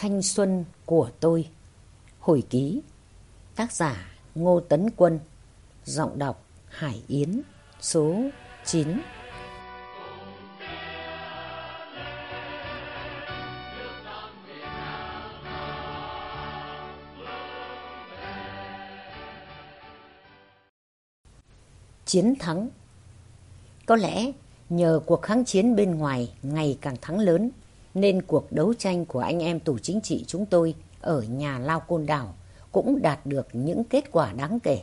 Thanh xuân của tôi. Hồi ký, Tác giả Ngô Tấn Quân, Giọng đọc Hải Yến, Số 9 Chiến thắng. Có lẽ nhờ cuộc kháng chiến bên ngoài ngày càng thắng lớn nên cuộc đấu tranh của anh em tù chính trị chúng tôi ở nhà Lao Côn Đảo cũng đạt được những kết quả đáng kể.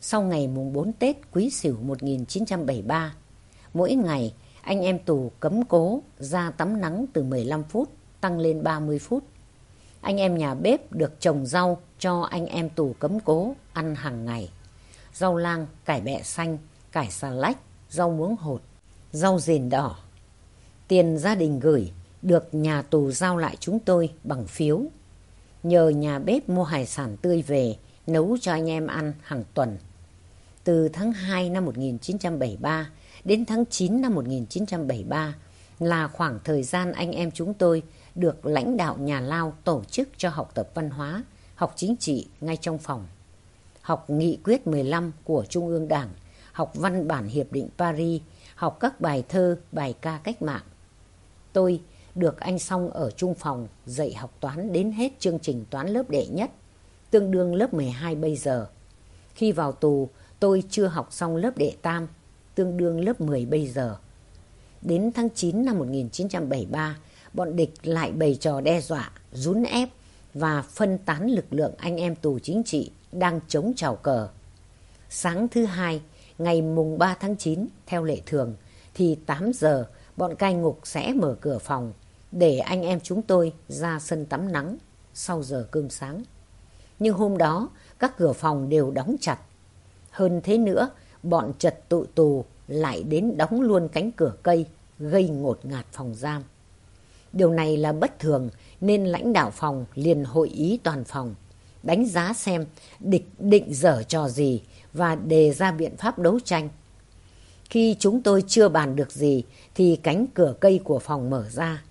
Sau ngày mùng 4 Tết Quý Sửu 1973, mỗi ngày anh em tù cấm cố ra tắm nắng từ 15 phút tăng lên 30 phút. Anh em nhà bếp được trồng rau cho anh em tù cấm cố ăn hàng ngày. Rau lang, cải bẹ xanh, cải xà lách, rau muống hột, rau rền đỏ. Tiền gia đình gửi được nhà tù giao lại chúng tôi bằng phiếu. Nhờ nhà bếp mua hải sản tươi về, nấu cho anh em ăn hàng tuần. Từ tháng 2 năm 1973 đến tháng 9 năm 1973 là khoảng thời gian anh em chúng tôi được lãnh đạo nhà Lao tổ chức cho học tập văn hóa, học chính trị ngay trong phòng. Học nghị quyết 15 của Trung ương Đảng, học văn bản Hiệp định Paris, học các bài thơ, bài ca cách mạng. Tôi được anh Song ở trung phòng dạy học toán đến hết chương trình toán lớp đệ nhất, tương đương lớp 12 bây giờ. Khi vào tù, tôi chưa học xong lớp đệ tam, tương đương lớp 10 bây giờ. Đến tháng 9 năm 1973, bọn địch lại bày trò đe dọa, rún ép và phân tán lực lượng anh em tù chính trị đang chống trào cờ. Sáng thứ hai, ngày mùng 3 tháng 9, theo lệ thường, thì 8 giờ bọn cai ngục sẽ mở cửa phòng để anh em chúng tôi ra sân tắm nắng sau giờ cơm sáng. Nhưng hôm đó các cửa phòng đều đóng chặt. Hơn thế nữa, bọn trật tụ tù lại đến đóng luôn cánh cửa cây gây ngột ngạt phòng giam. Điều này là bất thường nên lãnh đạo phòng liền hội ý toàn phòng, đánh giá xem địch định dở trò gì và đề ra biện pháp đấu tranh. Khi chúng tôi chưa bàn được gì thì cánh cửa cây của phòng mở ra.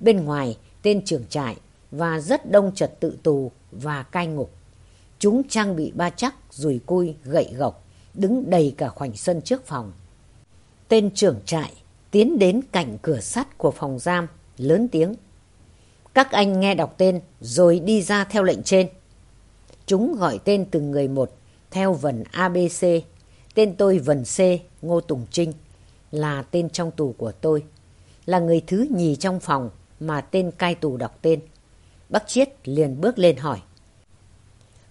Bên ngoài tên trưởng trại và rất đông trật tự tù và cai ngục. Chúng trang bị ba chắc, rùi cui, gậy gộc, đứng đầy cả khoảnh sân trước phòng. Tên trưởng trại tiến đến cạnh cửa sắt của phòng giam, lớn tiếng. Các anh nghe đọc tên rồi đi ra theo lệnh trên. Chúng gọi tên từng người một, theo vần ABC. Tên tôi vần C, Ngô Tùng Trinh, là tên trong tù của tôi. Là người thứ nhì trong phòng mà tên cai tù đọc tên. Bác Chiết liền bước lên hỏi.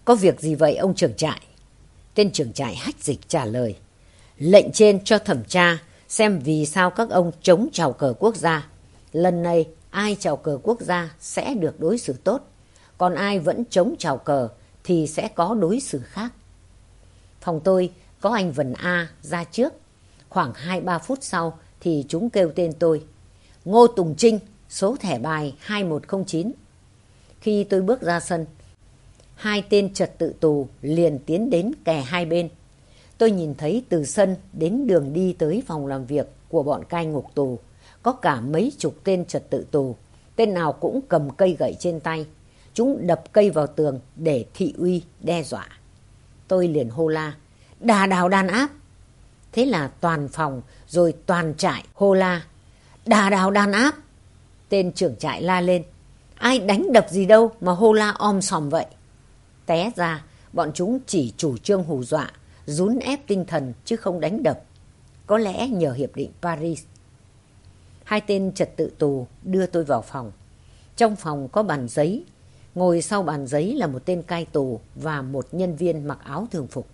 Có việc gì vậy ông trưởng trại? Tên trưởng trại hách dịch trả lời. Lệnh trên cho thẩm tra xem vì sao các ông chống trào cờ quốc gia. Lần này ai trào cờ quốc gia sẽ được đối xử tốt. Còn ai vẫn chống trào cờ thì sẽ có đối xử khác. Phòng tôi có anh Vân A ra trước. Khoảng 2-3 phút sau thì chúng kêu tên tôi. Ngô Tùng Trinh số thẻ bài 2109. Khi tôi bước ra sân, hai tên trật tự tù liền tiến đến kè hai bên. Tôi nhìn thấy từ sân đến đường đi tới phòng làm việc của bọn cai ngục tù, có cả mấy chục tên trật tự tù, tên nào cũng cầm cây gậy trên tay. Chúng đập cây vào tường để thị uy, đe dọa. Tôi liền hô la, đà đào đàn áp. Thế là toàn phòng rồi toàn trại hô la, đà đào đàn áp. Tên trưởng trại la lên. Ai đánh đập gì đâu mà hô la om sòm vậy. Té ra, bọn chúng chỉ chủ trương hù dọa, rún ép tinh thần chứ không đánh đập. Có lẽ nhờ Hiệp định Paris. Hai tên trật tự tù đưa tôi vào phòng. Trong phòng có bàn giấy. Ngồi sau bàn giấy là một tên cai tù và một nhân viên mặc áo thường phục.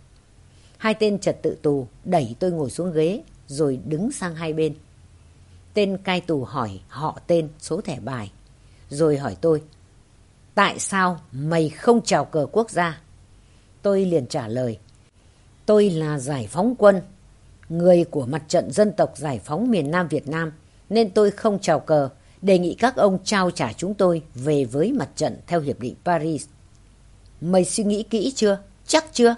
Hai tên trật tự tù đẩy tôi ngồi xuống ghế rồi đứng sang hai bên. Tên cai tù hỏi họ tên, số thẻ bài. Rồi hỏi tôi, tại sao mày không chào cờ quốc gia? Tôi liền trả lời, tôi là giải phóng quân, người của mặt trận dân tộc giải phóng miền Nam Việt Nam, nên tôi không chào cờ, đề nghị các ông trao trả chúng tôi về với mặt trận theo Hiệp định Paris. Mày suy nghĩ kỹ chưa? Chắc chưa?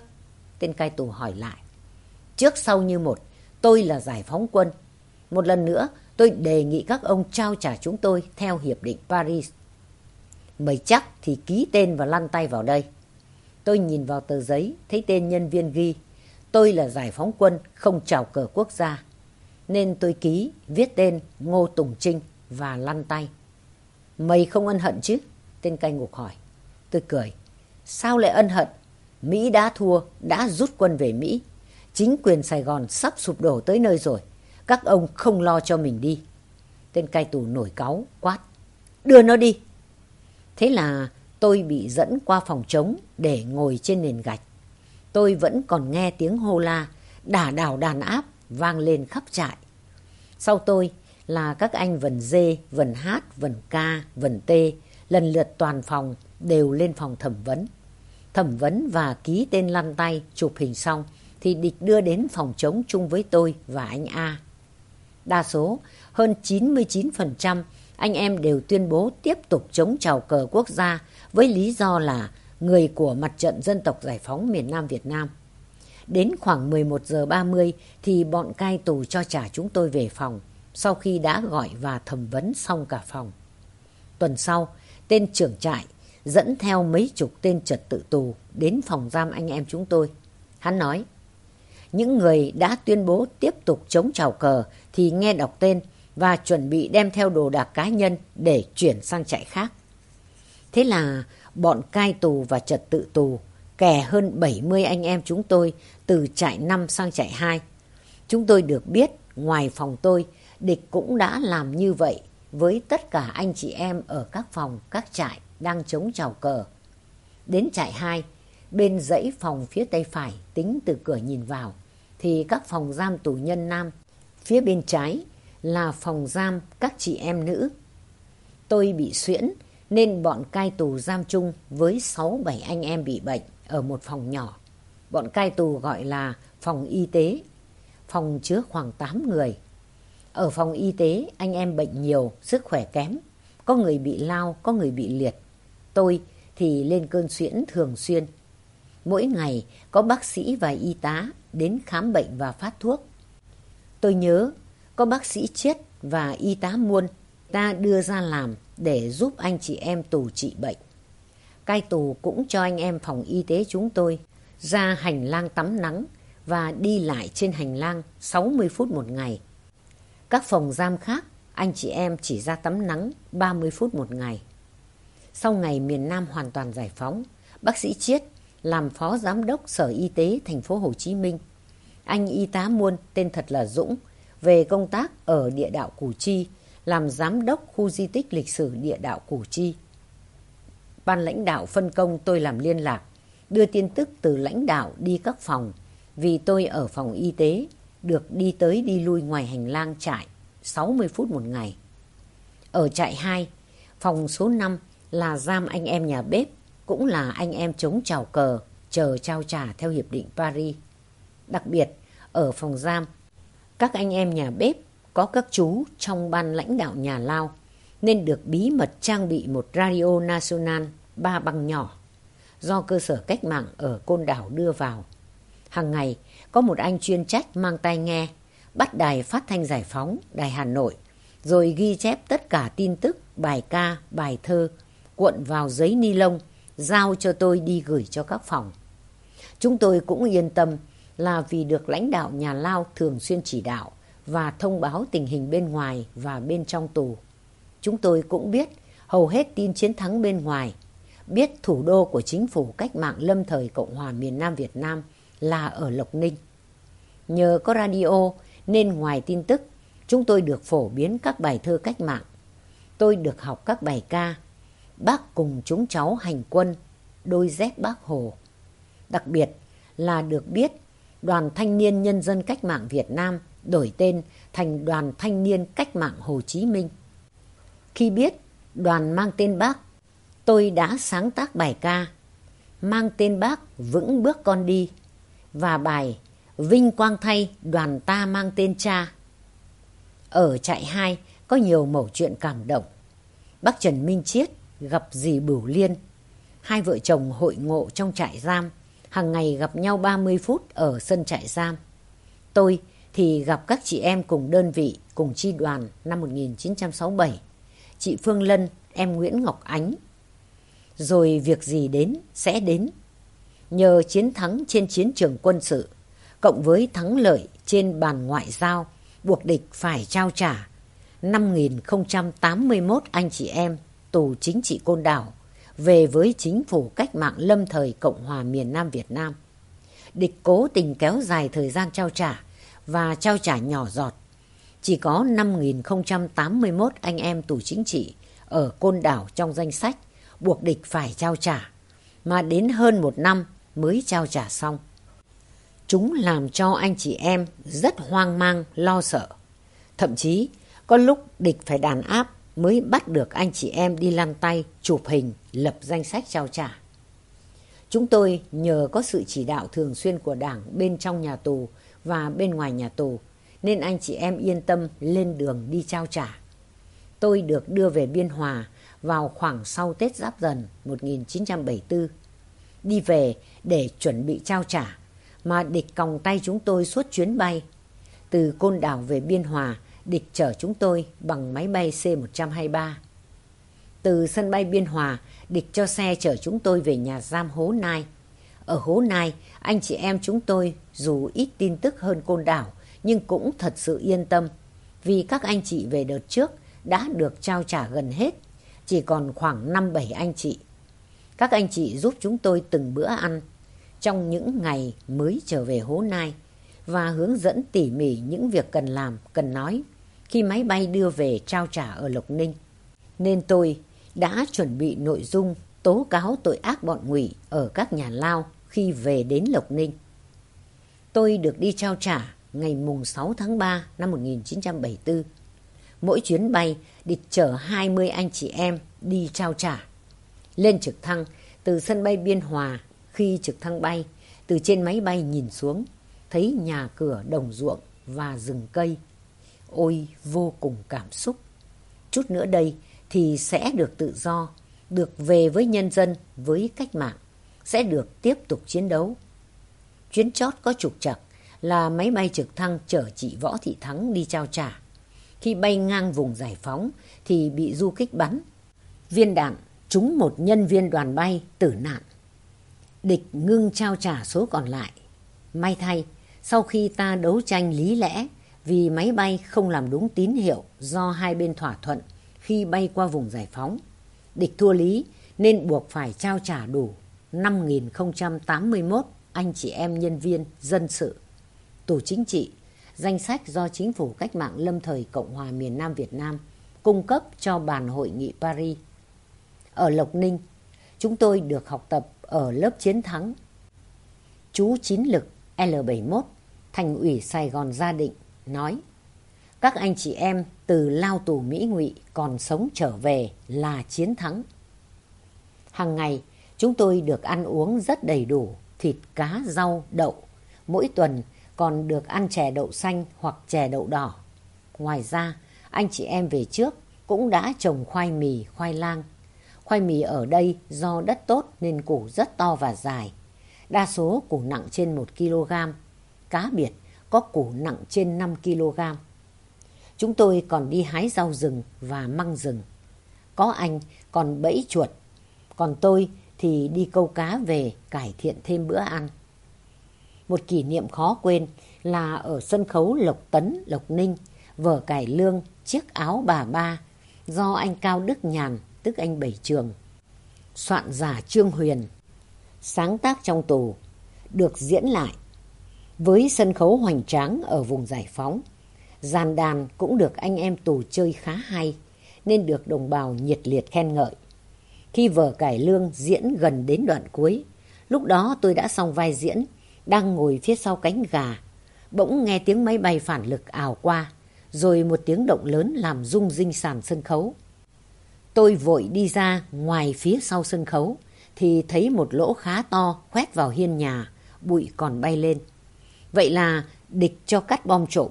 Tên cai tù hỏi lại. Trước sau như một, tôi là giải phóng quân. Một lần nữa, tôi đề nghị các ông trao trả chúng tôi theo Hiệp định Paris. Mày chắc thì ký tên và lăn tay vào đây. Tôi nhìn vào tờ giấy, thấy tên nhân viên ghi. Tôi là giải phóng quân, không trào cờ quốc gia. Nên tôi ký, viết tên Ngô Tùng Trinh và lăn tay. Mày không ân hận chứ? Tên cai ngục hỏi. Tôi cười. Sao lại ân hận? Mỹ đã thua, đã rút quân về Mỹ. Chính quyền Sài Gòn sắp sụp đổ tới nơi rồi. Các ông không lo cho mình đi. Tên cai tù nổi cáu, quát. Đưa nó đi. Thế là tôi bị dẫn qua phòng trống để ngồi trên nền gạch. Tôi vẫn còn nghe tiếng hô la, đả đảo đàn áp vang lên khắp trại. Sau tôi là các anh vần dê, vần hát, vần ca, vần tê, lần lượt toàn phòng đều lên phòng thẩm vấn. Thẩm vấn và ký tên lăn tay, chụp hình xong thì địch đưa đến phòng chống chung với tôi và anh A. Đa số, hơn 99% anh em đều tuyên bố tiếp tục chống trào cờ quốc gia với lý do là người của mặt trận dân tộc giải phóng miền Nam Việt Nam. Đến khoảng 11 giờ 30 thì bọn cai tù cho trả chúng tôi về phòng sau khi đã gọi và thẩm vấn xong cả phòng. Tuần sau, tên trưởng trại dẫn theo mấy chục tên trật tự tù đến phòng giam anh em chúng tôi. Hắn nói, những người đã tuyên bố tiếp tục chống trào cờ thì nghe đọc tên và chuẩn bị đem theo đồ đạc cá nhân để chuyển sang trại khác. Thế là bọn cai tù và trật tự tù kè hơn 70 anh em chúng tôi từ trại 5 sang trại 2. Chúng tôi được biết ngoài phòng tôi, địch cũng đã làm như vậy với tất cả anh chị em ở các phòng, các trại đang chống chào cờ. Đến trại 2, bên dãy phòng phía tây phải tính từ cửa nhìn vào, thì các phòng giam tù nhân nam, phía bên trái là phòng giam các chị em nữ. Tôi bị xuyễn nên bọn cai tù giam chung với 6-7 anh em bị bệnh ở một phòng nhỏ. Bọn cai tù gọi là phòng y tế. Phòng chứa khoảng 8 người. Ở phòng y tế anh em bệnh nhiều, sức khỏe kém. Có người bị lao, có người bị liệt. Tôi thì lên cơn xuyễn thường xuyên. Mỗi ngày có bác sĩ và y tá đến khám bệnh và phát thuốc. Tôi nhớ có bác sĩ chết và y tá muôn ta đưa ra làm để giúp anh chị em tù trị bệnh. Cai tù cũng cho anh em phòng y tế chúng tôi ra hành lang tắm nắng và đi lại trên hành lang 60 phút một ngày. Các phòng giam khác, anh chị em chỉ ra tắm nắng 30 phút một ngày. Sau ngày miền Nam hoàn toàn giải phóng, bác sĩ Chiết làm phó giám đốc Sở Y tế thành phố Hồ Chí Minh. Anh y tá muôn tên thật là Dũng về công tác ở địa đạo Củ Chi, làm giám đốc khu di tích lịch sử địa đạo Củ Chi. Ban lãnh đạo phân công tôi làm liên lạc, đưa tin tức từ lãnh đạo đi các phòng, vì tôi ở phòng y tế, được đi tới đi lui ngoài hành lang trại 60 phút một ngày. Ở trại 2, phòng số 5 là giam anh em nhà bếp, cũng là anh em chống trào cờ, chờ trao trả theo Hiệp định Paris. Đặc biệt, ở phòng giam, các anh em nhà bếp có các chú trong ban lãnh đạo nhà Lao nên được bí mật trang bị một radio national ba băng nhỏ do cơ sở cách mạng ở Côn Đảo đưa vào. Hàng ngày có một anh chuyên trách mang tai nghe, bắt đài phát thanh giải phóng, đài Hà Nội, rồi ghi chép tất cả tin tức, bài ca, bài thơ, cuộn vào giấy ni lông, giao cho tôi đi gửi cho các phòng. Chúng tôi cũng yên tâm là vì được lãnh đạo nhà Lao thường xuyên chỉ đạo và thông báo tình hình bên ngoài và bên trong tù. Chúng tôi cũng biết hầu hết tin chiến thắng bên ngoài, biết thủ đô của chính phủ cách mạng lâm thời Cộng hòa miền Nam Việt Nam là ở Lộc Ninh. Nhờ có radio nên ngoài tin tức, chúng tôi được phổ biến các bài thơ cách mạng. Tôi được học các bài ca, bác cùng chúng cháu hành quân, đôi dép bác Hồ. Đặc biệt là được biết Đoàn Thanh niên Nhân dân Cách mạng Việt Nam đổi tên thành Đoàn Thanh niên Cách mạng Hồ Chí Minh. Khi biết đoàn mang tên bác, tôi đã sáng tác bài ca mang tên bác vững bước con đi và bài Vinh quang thay đoàn ta mang tên cha. Ở trại 2 có nhiều mẩu chuyện cảm động. Bác Trần Minh Chiết gặp dì Bửu Liên. Hai vợ chồng hội ngộ trong trại giam, hàng ngày gặp nhau 30 phút ở sân trại giam. Tôi thì gặp các chị em cùng đơn vị, cùng chi đoàn năm 1967. Chị Phương Lân, em Nguyễn Ngọc Ánh. Rồi việc gì đến sẽ đến. Nhờ chiến thắng trên chiến trường quân sự, cộng với thắng lợi trên bàn ngoại giao, buộc địch phải trao trả 5.081 anh chị em tù chính trị côn đảo về với chính phủ cách mạng lâm thời Cộng hòa miền Nam Việt Nam. Địch cố tình kéo dài thời gian trao trả và trao trả nhỏ giọt. Chỉ có 5.081 anh em tù chính trị ở côn đảo trong danh sách buộc địch phải trao trả, mà đến hơn một năm mới trao trả xong. Chúng làm cho anh chị em rất hoang mang, lo sợ. Thậm chí, có lúc địch phải đàn áp mới bắt được anh chị em đi lăn tay, chụp hình, lập danh sách trao trả. Chúng tôi nhờ có sự chỉ đạo thường xuyên của Đảng bên trong nhà tù và bên ngoài nhà tù, nên anh chị em yên tâm lên đường đi trao trả. Tôi được đưa về Biên Hòa vào khoảng sau Tết Giáp Dần 1974. Đi về để chuẩn bị trao trả, mà địch còng tay chúng tôi suốt chuyến bay. Từ Côn Đảo về Biên Hòa, địch chở chúng tôi bằng máy bay C-123. Từ sân bay Biên Hòa, địch cho xe chở chúng tôi về nhà giam Hố Nai. Ở Hố Nai, anh chị em chúng tôi dù ít tin tức hơn Côn Đảo, nhưng cũng thật sự yên tâm. Vì các anh chị về đợt trước đã được trao trả gần hết, chỉ còn khoảng 5-7 anh chị. Các anh chị giúp chúng tôi từng bữa ăn trong những ngày mới trở về Hố Nai và hướng dẫn tỉ mỉ những việc cần làm, cần nói khi máy bay đưa về trao trả ở Lộc Ninh. Nên tôi đã chuẩn bị nội dung tố cáo tội ác bọn ngụy ở các nhà lao khi về đến Lộc Ninh. Tôi được đi trao trả ngày mùng 6 tháng 3 năm 1974. Mỗi chuyến bay địch chở 20 anh chị em đi trao trả. Lên trực thăng từ sân bay Biên Hòa khi trực thăng bay, từ trên máy bay nhìn xuống, thấy nhà cửa đồng ruộng và rừng cây. Ôi vô cùng cảm xúc. Chút nữa đây thì sẽ được tự do, được về với nhân dân, với cách mạng, sẽ được tiếp tục chiến đấu. Chuyến chót có trục trặc là máy bay trực thăng chở chị Võ Thị Thắng đi trao trả. Khi bay ngang vùng giải phóng thì bị du kích bắn. Viên đạn trúng một nhân viên đoàn bay tử nạn. Địch ngưng trao trả số còn lại. May thay, sau khi ta đấu tranh lý lẽ vì máy bay không làm đúng tín hiệu do hai bên thỏa thuận khi bay qua vùng giải phóng. Địch thua lý nên buộc phải trao trả đủ 5.081 anh chị em nhân viên dân sự, tù chính trị, danh sách do Chính phủ Cách mạng Lâm thời Cộng hòa miền Nam Việt Nam cung cấp cho bàn hội nghị Paris. Ở Lộc Ninh, chúng tôi được học tập ở lớp chiến thắng. Chú Chín Lực L71, Thành ủy Sài Gòn Gia Định, nói các anh chị em từ lao tù Mỹ ngụy còn sống trở về là chiến thắng. Hàng ngày, chúng tôi được ăn uống rất đầy đủ, thịt, cá, rau, đậu. Mỗi tuần còn được ăn chè đậu xanh hoặc chè đậu đỏ. Ngoài ra, anh chị em về trước cũng đã trồng khoai mì, khoai lang. Khoai mì ở đây do đất tốt nên củ rất to và dài. Đa số củ nặng trên một kg. Cá biệt có củ nặng trên 5 kg. Chúng tôi còn đi hái rau rừng và măng rừng. Có anh còn bẫy chuột, còn tôi thì đi câu cá về cải thiện thêm bữa ăn. Một kỷ niệm khó quên là ở sân khấu Lộc Tấn, Lộc Ninh, vở cải lương Chiếc áo bà ba do anh Cao Đức Nhàn, tức anh Bảy Trường, soạn giả Trương Huyền, sáng tác trong tù, được diễn lại với sân khấu hoành tráng ở vùng giải phóng. Giàn đàn cũng được anh em tù chơi khá hay, nên được đồng bào nhiệt liệt khen ngợi. Khi vở cải lương diễn gần đến đoạn cuối, lúc đó tôi đã xong vai diễn, đang ngồi phía sau cánh gà. Bỗng nghe tiếng máy bay phản lực ảo qua, rồi một tiếng động lớn làm rung rinh sàn sân khấu. Tôi vội đi ra ngoài phía sau sân khấu, thì thấy một lỗ khá to khoét vào hiên nhà, bụi còn bay lên. Vậy là địch cho cắt bom trộm.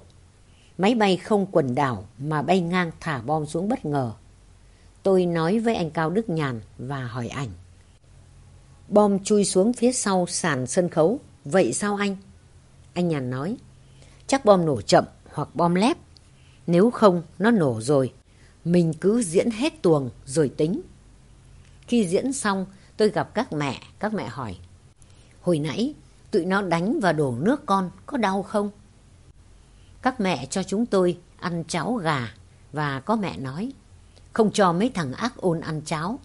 Máy bay không quần đảo mà bay ngang thả bom xuống bất ngờ. Tôi nói với anh Cao Đức Nhàn và hỏi ảnh. Bom chui xuống phía sau sàn sân khấu. Vậy sao anh? Anh Nhàn nói. Chắc bom nổ chậm hoặc bom lép. Nếu không, nó nổ rồi. Mình cứ diễn hết tuồng rồi tính. Khi diễn xong, tôi gặp các mẹ, các mẹ hỏi. Hồi nãy, tụi nó đánh và đổ nước con, có đau không? Các mẹ cho chúng tôi ăn cháo gà và có mẹ nói, không cho mấy thằng ác ôn ăn cháo.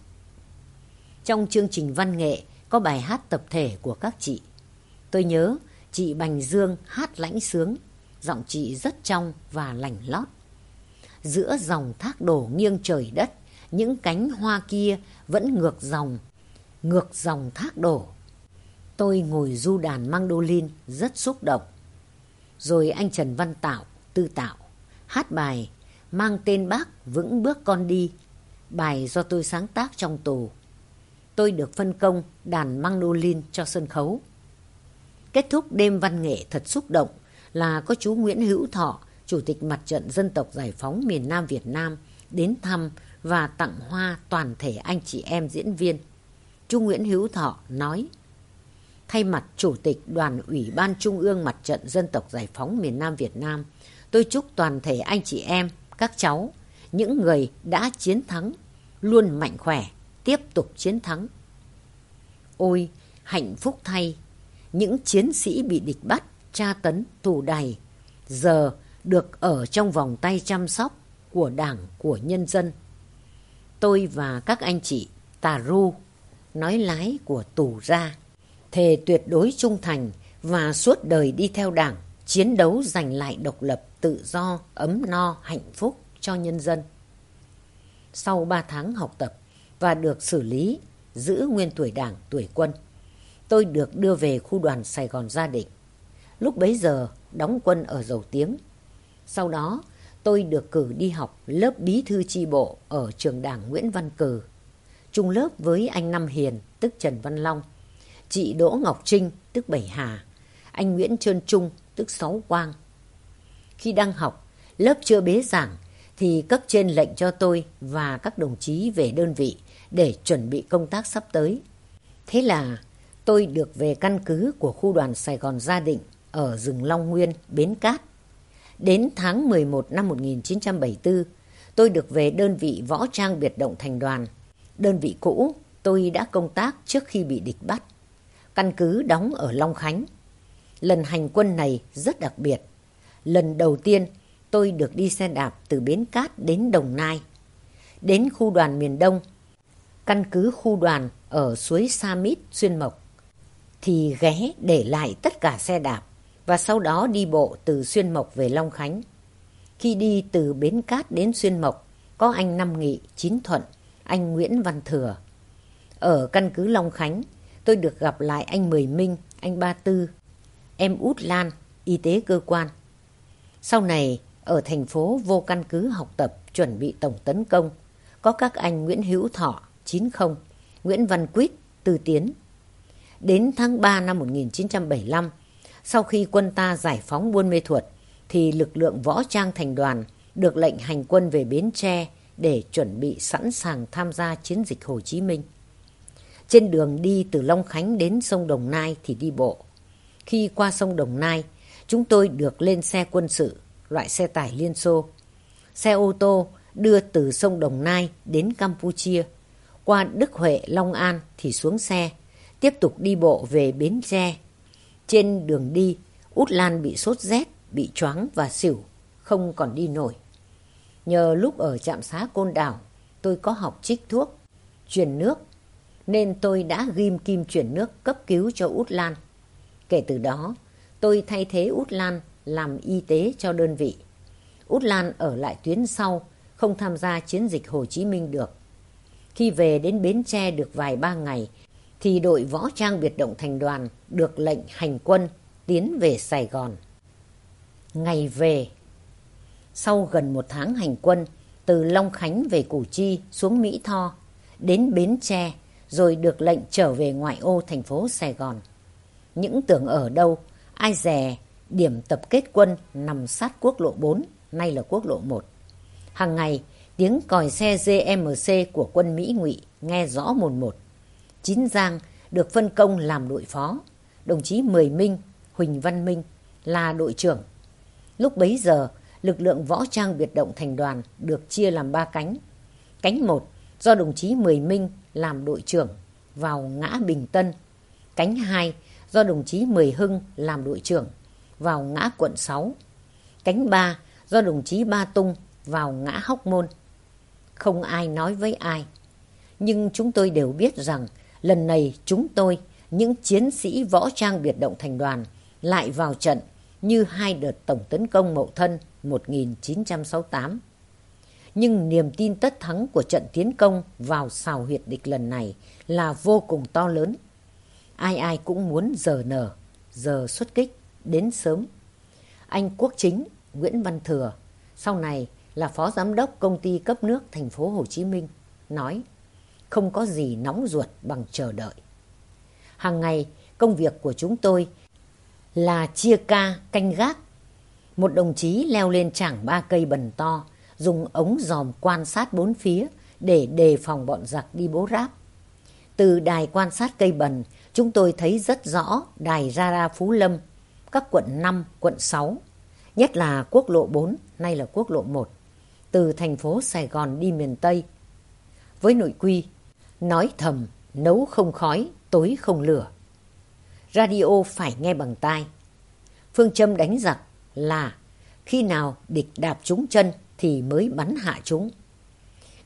Trong chương trình văn nghệ có bài hát tập thể của các chị. Tôi nhớ chị Bành Dương hát lãnh sướng, giọng chị rất trong và lành lót. Giữa dòng thác đổ nghiêng trời đất, những cánh hoa kia vẫn ngược dòng, ngược dòng thác đổ. Tôi ngồi du đàn mandolin rất xúc động. Rồi anh Trần Văn Tạo, tư tạo, hát bài mang tên bác vững bước con đi, bài do tôi sáng tác trong tù. Tôi được phân công đàn mandolin cho sân khấu. Kết thúc đêm văn nghệ thật xúc động là có chú Nguyễn Hữu Thọ, Chủ tịch Mặt trận Dân tộc Giải phóng miền Nam Việt Nam đến thăm và tặng hoa toàn thể anh chị em diễn viên. Chú Nguyễn Hữu Thọ nói, thay mặt Chủ tịch Đoàn Ủy ban Trung ương Mặt trận Dân tộc Giải phóng miền Nam Việt Nam, tôi chúc toàn thể anh chị em, các cháu, những người đã chiến thắng, luôn mạnh khỏe, tiếp tục chiến thắng. Ôi, hạnh phúc thay, những chiến sĩ bị địch bắt, tra tấn, tù đày, giờ được ở trong vòng tay chăm sóc của đảng, của nhân dân. Tôi và các anh chị Tà Ru, nói lái của tù ra, thề tuyệt đối trung thành và suốt đời đi theo đảng, chiến đấu giành lại độc lập, tự do, ấm no, hạnh phúc cho nhân dân. Sau ba tháng học tập và được xử lý, giữ nguyên tuổi đảng, tuổi quân, tôi được đưa về khu đoàn Sài Gòn Gia Định. Lúc bấy giờ đóng quân ở Dầu Tiếng. Sau đó tôi được cử đi học lớp bí thư tri bộ ở trường đảng Nguyễn Văn Cử. Chung lớp với anh Năm Hiền, tức Trần Văn Long, chị Đỗ Ngọc Trinh, tức Bảy Hà, anh Nguyễn Trơn Trung, tức Sáu Quang. Khi đang học, lớp chưa bế giảng, thì cấp trên lệnh cho tôi và các đồng chí về đơn vị để chuẩn bị công tác sắp tới. Thế là tôi được về căn cứ của khu đoàn Sài Gòn Gia Định ở rừng Long Nguyên, Bến Cát. Đến tháng 11 năm 1974, tôi được về đơn vị võ trang biệt động thành đoàn. Đơn vị cũ tôi đã công tác trước khi bị địch bắt. Căn cứ đóng ở Long Khánh. Lần hành quân này rất đặc biệt. Lần đầu tiên tôi được đi xe đạp từ Bến Cát đến Đồng Nai. Đến khu đoàn miền Đông, căn cứ khu đoàn ở suối Sa Mít, Xuyên Mộc, thì ghé để lại tất cả xe đạp và sau đó đi bộ từ Xuyên Mộc về Long Khánh. Khi đi từ Bến Cát đến Xuyên Mộc, có anh Năm Nghị, Chín Thuận, anh Nguyễn Văn Thừa. Ở căn cứ Long Khánh, tôi được gặp lại anh Mười Minh, anh Ba Tư, em Út Lan, y tế cơ quan. Sau này, ở thành phố vô căn cứ học tập chuẩn bị tổng tấn công, có các anh Nguyễn Hữu Thọ, 90, Nguyễn Văn Quýt, Tư Tiến. Đến tháng 3 năm 1975, sau khi quân ta giải phóng Buôn Mê Thuột, thì lực lượng võ trang thành đoàn được lệnh hành quân về Bến Tre để chuẩn bị sẵn sàng tham gia chiến dịch Hồ Chí Minh. Trên đường đi từ Long Khánh đến sông Đồng Nai thì đi bộ. Khi qua sông Đồng Nai, chúng tôi được lên xe quân sự, loại xe tải Liên Xô. Xe ô tô đưa từ sông Đồng Nai đến Campuchia. Qua Đức Huệ, Long An thì xuống xe, tiếp tục đi bộ về Bến Tre. Trên đường đi, Út Lan bị sốt rét, bị choáng và xỉu, không còn đi nổi. Nhờ lúc ở trạm xá Côn Đảo, tôi có học trích thuốc, truyền nước, nên tôi đã ghim kim chuyển nước cấp cứu cho Út Lan. Kể từ đó, tôi thay thế Út Lan làm y tế cho đơn vị. Út Lan ở lại tuyến sau, không tham gia chiến dịch Hồ Chí Minh được. Khi về đến Bến Tre được vài ba ngày, thì đội võ trang biệt động thành đoàn được lệnh hành quân tiến về Sài Gòn. Ngày về Sau gần một tháng hành quân, từ Long Khánh về Củ Chi xuống Mỹ Tho, đến Bến Tre, rồi được lệnh trở về ngoại ô thành phố Sài Gòn. Những tưởng ở đâu, ai dè, điểm tập kết quân nằm sát quốc lộ 4, nay là quốc lộ 1. Hàng ngày, tiếng còi xe GMC của quân Mỹ ngụy nghe rõ mồn một. Chín Giang được phân công làm đội phó. Đồng chí Mười Minh, Huỳnh Văn Minh là đội trưởng. Lúc bấy giờ, lực lượng võ trang biệt động thành đoàn được chia làm ba cánh. Cánh một do đồng chí Mười Minh làm đội trưởng vào ngã Bình Tân. Cánh 2 do đồng chí Mười Hưng làm đội trưởng vào ngã quận 6. Cánh 3 do đồng chí Ba Tung vào ngã Hóc Môn. Không ai nói với ai. Nhưng chúng tôi đều biết rằng lần này chúng tôi, những chiến sĩ võ trang biệt động thành đoàn, lại vào trận như hai đợt tổng tấn công Mậu Thân 1968. Nhưng niềm tin tất thắng của trận tiến công vào xào huyệt địch lần này là vô cùng to lớn. Ai ai cũng muốn giờ nở, giờ xuất kích, đến sớm. Anh Quốc Chính, Nguyễn Văn Thừa, sau này là phó giám đốc công ty cấp nước thành phố Hồ Chí Minh, nói không có gì nóng ruột bằng chờ đợi. Hàng ngày, công việc của chúng tôi là chia ca canh gác. Một đồng chí leo lên chẳng ba cây bần to, dùng ống dòm quan sát bốn phía để đề phòng bọn giặc đi bố ráp. Từ đài quan sát cây bần, chúng tôi thấy rất rõ đài Ra Phú Lâm, các quận 5, quận 6, nhất là quốc lộ 4, nay là quốc lộ 1, từ thành phố Sài Gòn đi miền Tây. Với nội quy, nói thầm, nấu không khói, tối không lửa. Radio phải nghe bằng tai. Phương châm đánh giặc là khi nào địch đạp trúng chân thì mới bắn hạ chúng.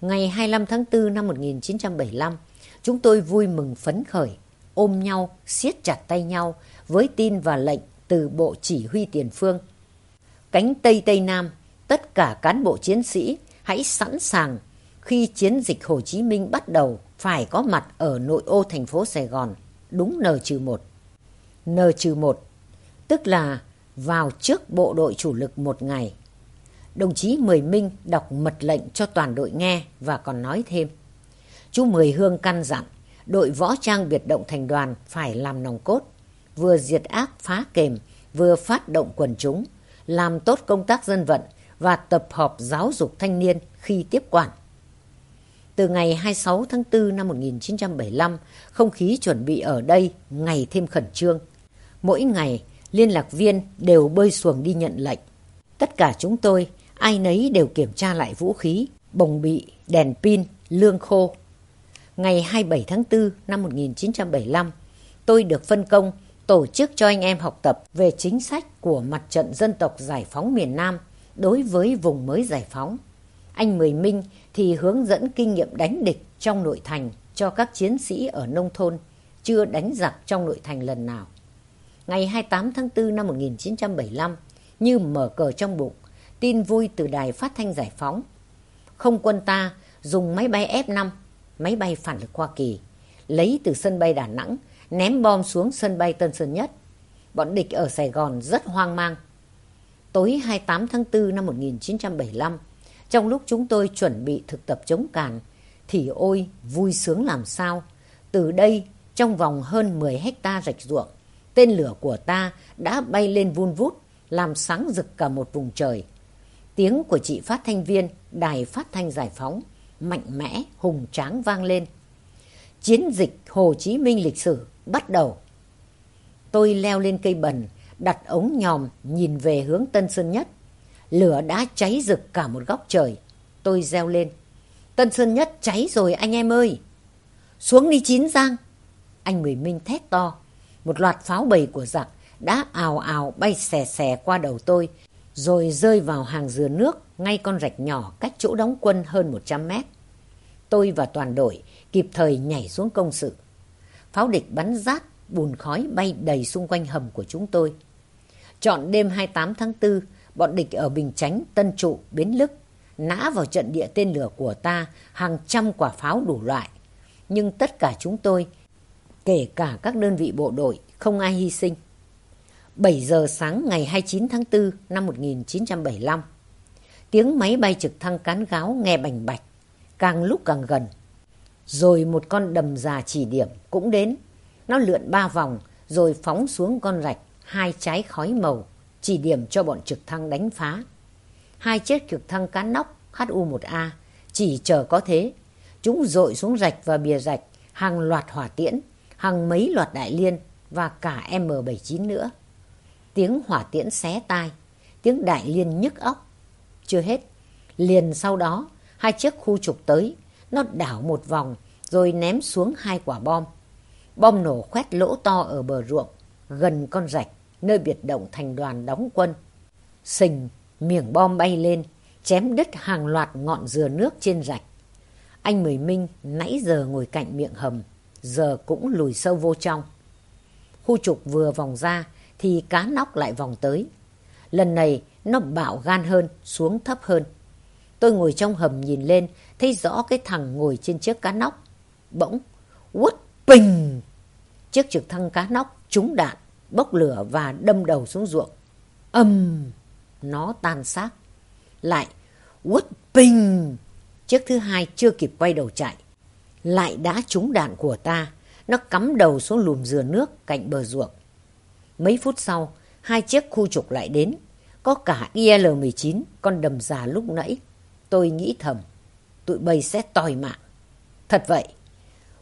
Ngày 25 tháng 4 năm 1975, chúng tôi vui mừng phấn khởi, ôm nhau, siết chặt tay nhau với tin và lệnh từ Bộ Chỉ huy Tiền Phương. Cánh Tây Tây Nam, tất cả cán bộ chiến sĩ hãy sẵn sàng khi chiến dịch Hồ Chí Minh bắt đầu phải có mặt ở nội ô thành phố Sài Gòn, đúng N-1. N-1, tức là vào trước bộ đội chủ lực một ngày. Đồng chí Mười Minh đọc mật lệnh cho toàn đội nghe và còn nói thêm. Chú Mười Hương căn dặn, đội võ trang biệt động thành đoàn phải làm nòng cốt, vừa diệt ác phá kềm, vừa phát động quần chúng, làm tốt công tác dân vận và tập hợp giáo dục thanh niên khi tiếp quản. Từ ngày 26 tháng 4 năm 1975, không khí chuẩn bị ở đây ngày thêm khẩn trương. Mỗi ngày, liên lạc viên đều bơi xuồng đi nhận lệnh. Tất cả chúng tôi, ai nấy đều kiểm tra lại vũ khí, bồng bị, đèn pin, lương khô. Ngày 27 tháng 4 năm 1975, tôi được phân công tổ chức cho anh em học tập về chính sách của mặt trận dân tộc giải phóng miền Nam đối với vùng mới giải phóng. Anh Mười Minh thì hướng dẫn kinh nghiệm đánh địch trong nội thành cho các chiến sĩ ở nông thôn chưa đánh giặc trong nội thành lần nào. Ngày 28 tháng 4 năm 1975, như mở cờ trong bụng, tin vui từ đài phát thanh giải phóng. Không quân ta dùng máy bay F-5, máy bay phản lực Hoa Kỳ, lấy từ sân bay Đà Nẵng, ném bom xuống sân bay Tân Sơn Nhất. Bọn địch ở Sài Gòn rất hoang mang. Tối 28 tháng 4 năm 1975, trong lúc chúng tôi chuẩn bị thực tập chống càn, thì ôi vui sướng làm sao. Từ đây, trong vòng hơn 10 hecta rạch ruộng, tên lửa của ta đã bay lên vun vút, làm sáng rực cả một vùng trời. Tiếng của chị phát thanh viên Đài Phát thanh Giải phóng mạnh mẽ, hùng tráng vang lên. Chiến dịch Hồ Chí Minh lịch sử bắt đầu. Tôi leo lên cây bần, đặt ống nhòm nhìn về hướng Tân Sơn Nhất. Lửa đã cháy rực cả một góc trời. Tôi reo lên. Tân Sơn Nhất cháy rồi anh em ơi. Xuống đi Chín Giang. Anh Mười Minh thét to. Một loạt pháo bầy của giặc đã ào ào bay xè xè qua đầu tôi, rồi rơi vào hàng dừa nước ngay con rạch nhỏ cách chỗ đóng quân hơn 100 mét. Tôi và toàn đội kịp thời nhảy xuống công sự. Pháo địch bắn rát, bùn khói bay đầy xung quanh hầm của chúng tôi. Chọn đêm 28 tháng 4, bọn địch ở Bình Chánh, Tân Trụ, Bến Lức nã vào trận địa tên lửa của ta hàng trăm quả pháo đủ loại. Nhưng tất cả chúng tôi, kể cả các đơn vị bộ đội, không ai hy sinh. 7 giờ sáng ngày 29 tháng 4 năm 1975, tiếng máy bay trực thăng cán gáo nghe bành bạch, càng lúc càng gần. Rồi một con đầm già chỉ điểm cũng đến. Nó lượn ba vòng rồi phóng xuống con rạch hai trái khói màu chỉ điểm cho bọn trực thăng đánh phá. Hai chiếc trực thăng cán nóc HU-1A chỉ chờ có thế. Chúng dội xuống rạch và bìa rạch hàng loạt hỏa tiễn, hàng mấy loạt đại liên và cả M79 nữa. Tiếng hỏa tiễn xé tai, tiếng đại liên nhức óc. Chưa hết, liền sau đó, hai chiếc khu trục tới, Nó đảo một vòng rồi ném xuống hai quả bom. Bom nổ khoét lỗ to ở bờ ruộng, gần con rạch, nơi biệt động thành đoàn đóng quân. Sình, miệng bom bay lên, chém đứt hàng loạt ngọn dừa nước trên rạch. Anh Mười Minh nãy giờ ngồi cạnh miệng hầm, giờ cũng lùi sâu vô trong. Khu trục vừa vòng ra thì cá nóc lại vòng tới. Lần này nó bạo gan hơn, xuống thấp hơn. Tôi ngồi trong hầm nhìn lên, thấy rõ cái thằng ngồi trên chiếc cá nóc. Bỗng, quất bình! Chiếc trực thăng cá nóc trúng đạn, bốc lửa và đâm đầu xuống ruộng. Âm! Nó tan xác. Lại, quất bình! Chiếc thứ hai chưa kịp quay đầu chạy. Lại đã trúng đạn của ta. Nó cắm đầu xuống lùm dừa nước cạnh bờ ruộng. Mấy phút sau, hai chiếc khu trục lại đến. Có cả IL-19, con đầm già lúc nãy. Tôi nghĩ thầm, tụi bay sẽ tòi mạng. Thật vậy,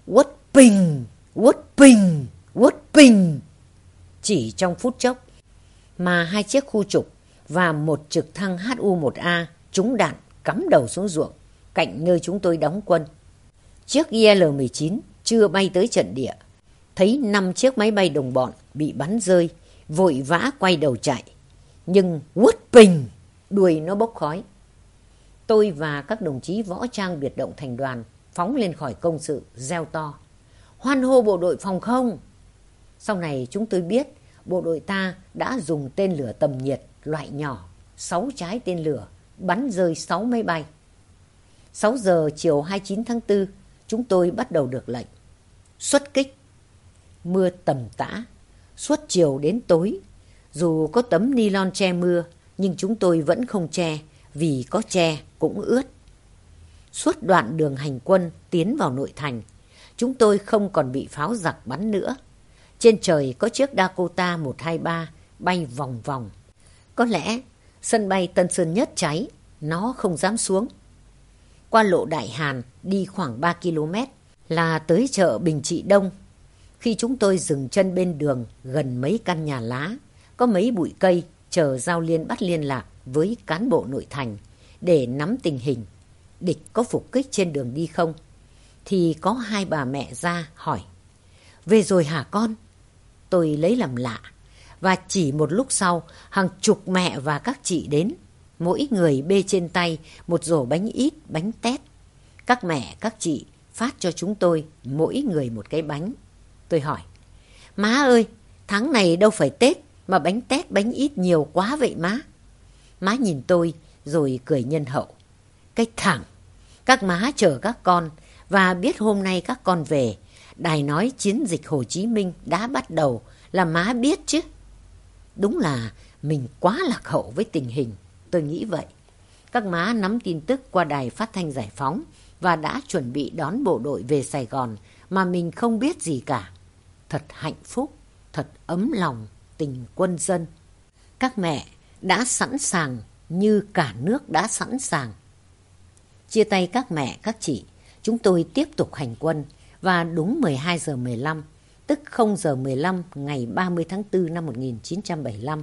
quất bình, quất bình, quất bình. Chỉ trong phút chốc, mà hai chiếc khu trục và một trực thăng HU-1A trúng đạn cắm đầu xuống ruộng, cạnh nơi chúng tôi đóng quân. Chiếc IL-19 chưa bay tới trận địa, thấy năm chiếc máy bay đồng bọn bị bắn rơi, vội vã quay đầu chạy. Nhưng quất bình, đuôi nó bốc khói. Tôi và các đồng chí võ trang biệt động thành đoàn phóng lên khỏi công sự, gieo to. Hoan hô bộ đội phòng không! Sau này chúng tôi biết bộ đội ta đã dùng tên lửa tầm nhiệt loại nhỏ, 6 trái tên lửa, bắn rơi 6 máy bay. 6 giờ chiều 29 tháng 4, chúng tôi bắt đầu được lệnh. Xuất kích. Mưa tầm tã. Suốt chiều đến tối. Dù có tấm nylon che mưa, nhưng chúng tôi vẫn không che, vì có che cũng ướt. Suốt đoạn đường hành quân tiến vào nội thành, chúng tôi không còn bị pháo giặc bắn nữa. Trên trời có chiếc Dakota 123 bay vòng vòng. Có lẽ sân bay Tân Sơn Nhất cháy, nó không dám xuống. Qua lộ Đại Hàn đi khoảng 3 km là tới chợ Bình Trị Đông. Khi chúng tôi dừng chân bên đường gần mấy căn nhà lá, có mấy bụi cây chờ giao liên bắt liên lạc với cán bộ nội thành để nắm tình hình. Địch có phục kích trên đường đi không? Thì có hai bà mẹ ra hỏi. Về rồi hả con? Tôi lấy làm lạ. Và chỉ một lúc sau, hàng chục mẹ và các chị đến. Mỗi người bê trên tay một rổ bánh ít, bánh tét. Các mẹ, các chị phát cho chúng tôi mỗi người một cái bánh. Tôi hỏi, má ơi, tháng này đâu phải Tết mà bánh tét bánh ít nhiều quá vậy má. Má nhìn tôi rồi cười nhân hậu. Cái thẳng, các má chờ các con và biết hôm nay các con về. Đài nói chiến dịch Hồ Chí Minh đã bắt đầu là má biết chứ. Đúng là mình quá lạc hậu với tình hình, tôi nghĩ vậy. Các má nắm tin tức qua đài phát thanh giải phóng và đã chuẩn bị đón bộ đội về Sài Gòn mà mình không biết gì cả. Thật hạnh phúc, thật ấm lòng, tình quân dân. Các mẹ đã sẵn sàng như cả nước đã sẵn sàng. Chia tay các mẹ, các chị, chúng tôi tiếp tục hành quân và đúng 12 giờ 15, tức 0 giờ 15 ngày 30 tháng 4 năm 1975,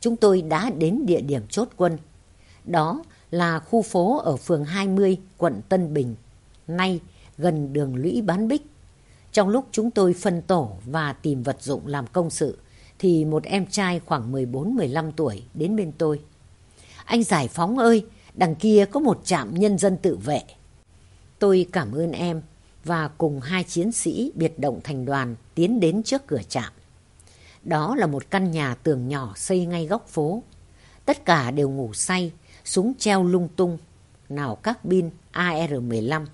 chúng tôi đã đến địa điểm chốt quân. Đó là khu phố ở phường 20, quận Tân Bình, nay gần đường lũy bán bích. Trong lúc chúng tôi phân tổ và tìm vật dụng làm công sự, thì một em trai khoảng 14-15 tuổi đến bên tôi. Anh Giải Phóng ơi, đằng kia có một trạm nhân dân tự vệ. Tôi cảm ơn em và cùng hai chiến sĩ biệt động thành đoàn tiến đến trước cửa trạm. Đó là một căn nhà tường nhỏ xây ngay góc phố. Tất cả đều ngủ say, súng treo lung tung, nào các pin AR-15.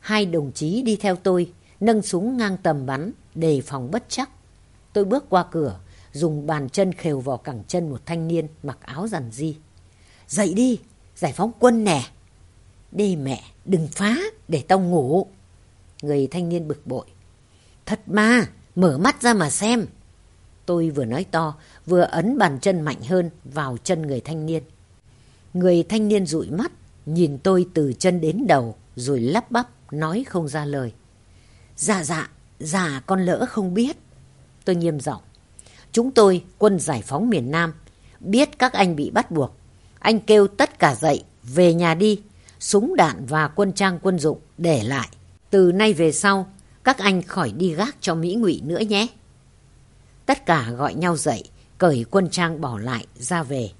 Hai đồng chí đi theo tôi, nâng súng ngang tầm bắn, đề phòng bất chắc. Tôi bước qua cửa, dùng bàn chân khều vào cẳng chân một thanh niên mặc áo rằn di. Dậy đi, giải phóng quân nè. Đi mẹ, đừng phá, để tao ngủ. Người thanh niên bực bội. Thật mà, mở mắt ra mà xem. Tôi vừa nói to, vừa ấn bàn chân mạnh hơn vào chân người thanh niên. Người thanh niên dụi mắt, nhìn tôi từ chân đến đầu, rồi lắp bắp, nói không ra lời. Dạ dạ, dạ con lỡ không biết. Tôi nghiêm giọng. Chúng tôi, quân giải phóng miền Nam, biết các anh bị bắt buộc. Anh kêu tất cả dậy, về nhà đi. súng đạn và quân trang quân dụng để lại. Từ nay về sau, các anh khỏi đi gác cho Mỹ ngụy nữa nhé. Tất cả gọi nhau dậy, cởi quân trang bỏ lại, ra về.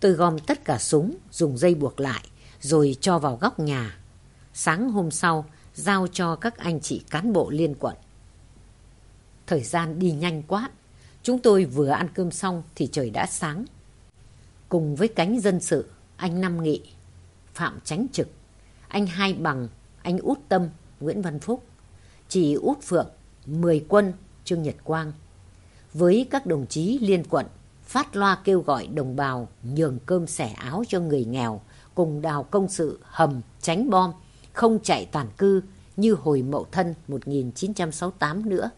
Tôi gom tất cả súng, dùng dây buộc lại, rồi cho vào góc nhà. Sáng hôm sau, giao cho các anh chị cán bộ liên quận. Thời gian đi nhanh quá. Chúng tôi vừa ăn cơm xong thì trời đã sáng. Cùng với cánh dân sự, anh Năm Nghị, Phạm Chánh Trực, anh Hai Bằng, anh Út Tâm, Nguyễn Văn Phúc, chị Út Phượng, Mười Quân, Trương Nhật Quang. Với các đồng chí liên quận, phát loa kêu gọi đồng bào nhường cơm sẻ áo cho người nghèo, cùng đào công sự hầm, tránh bom, không chạy tàn cư như hồi mậu thân 1968 nữa.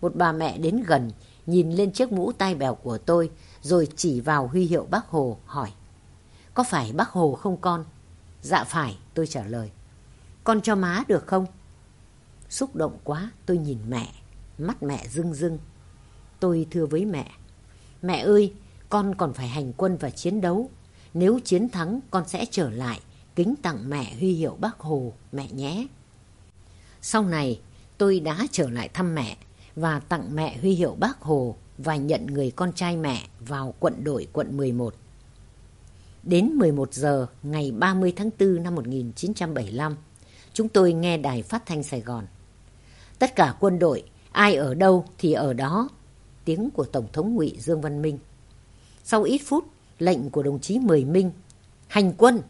Một bà mẹ đến gần, nhìn lên chiếc mũ tai bèo của tôi, rồi chỉ vào huy hiệu bác Hồ hỏi. Có phải bác Hồ không con? Dạ phải, tôi trả lời. Con cho má được không? Xúc động quá, tôi nhìn mẹ, mắt mẹ rưng rưng. Tôi thưa với mẹ, mẹ ơi, con còn phải hành quân và chiến đấu. Nếu chiến thắng, con sẽ trở lại, kính tặng mẹ huy hiệu bác Hồ, mẹ nhé. Sau này, tôi đã trở lại thăm mẹ và tặng mẹ huy hiệu bác Hồ và nhận người con trai mẹ vào quận đội quận 11. Đến 11 giờ ngày 30 tháng 4 năm 1975, chúng tôi nghe đài phát thanh Sài Gòn. Tất cả quân đội, ai ở đâu thì ở đó. Tiếng của Tổng thống ngụy Dương Văn Minh. Sau ít phút, lệnh của đồng chí Mười Minh. Hành quân!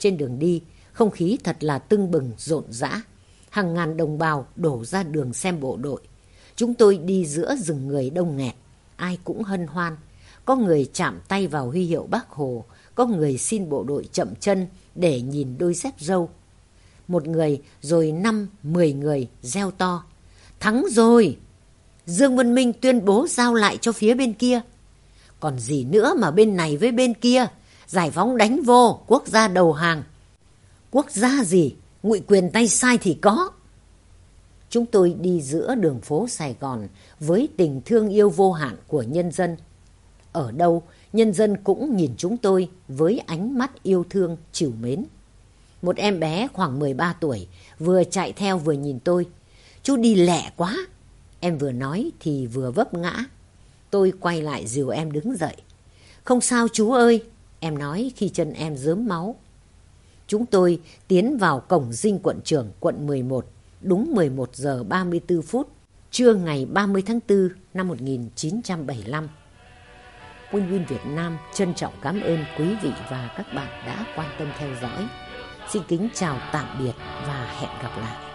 Trên đường đi, không khí thật là tưng bừng, rộn rã. Hàng ngàn đồng bào đổ ra đường xem bộ đội. Chúng tôi đi giữa rừng người đông nghẹt. Ai cũng hân hoan. Có người chạm tay vào huy hiệu bác Hồ. Có người xin bộ đội chậm chân để nhìn đôi dép râu một người rồi năm, mười người reo to. Thắng rồi! Dương Văn Minh tuyên bố giao lại cho phía bên kia. Còn gì nữa mà bên này với bên kia? Giải phóng đánh vô, quốc gia đầu hàng. Quốc gia gì? Ngụy quyền tay sai thì có. Chúng tôi đi giữa đường phố Sài Gòn với tình thương yêu vô hạn của nhân dân. Ở đâu, nhân dân cũng nhìn chúng tôi với ánh mắt yêu thương, chiều mến. Một em bé khoảng 13 tuổi vừa chạy theo vừa nhìn tôi. Chú đi lẹ quá. Em vừa nói thì vừa vấp ngã. Tôi quay lại dìu em đứng dậy. Không sao chú ơi, em nói khi chân em dớm máu. Chúng tôi tiến vào cổng dinh quận trưởng quận 11, đúng 11 giờ 34 phút, trưa ngày 30 tháng 4 năm 1975. Quân Nguyên Việt Nam trân trọng cảm ơn quý vị và các bạn đã quan tâm theo dõi. Xin kính chào tạm biệt và hẹn gặp lại.